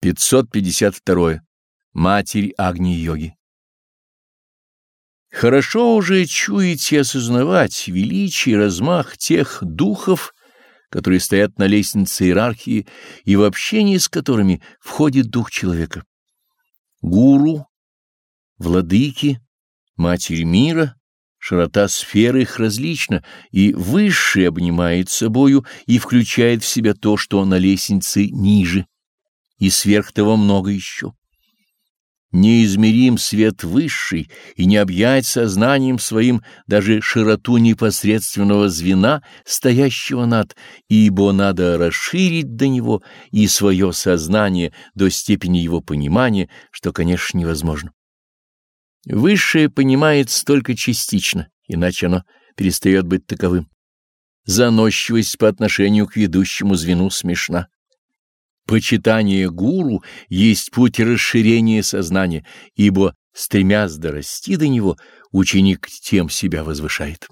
552. Матерь Агни-йоги. Хорошо уже чуять и осознавать величие и размах тех духов, которые стоят на лестнице иерархии и в общении с которыми входит дух человека. Гуру, владыки, Матерь мира, широта сферы их различна, и высший обнимает собою и включает в себя то, что на лестнице ниже и сверх того много еще. Неизмерим свет высший, и не объять сознанием своим даже широту непосредственного звена, стоящего над, ибо надо расширить до него и свое сознание до степени его понимания, что, конечно, невозможно. Высшее понимается только частично, иначе оно перестает быть таковым. Заносчивость по отношению к ведущему звену смешна. Почитание гуру есть путь расширения сознания, ибо, стремясь дорасти до него, ученик тем себя возвышает.